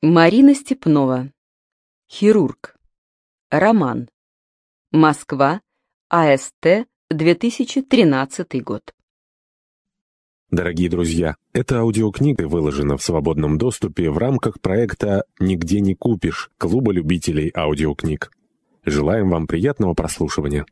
Марина Степнова. Хирург. Роман. Москва. АСТ. 2013 год. Дорогие друзья, эта аудиокнига выложена в свободном доступе в рамках проекта «Нигде не купишь» Клуба любителей аудиокниг. Желаем вам приятного прослушивания.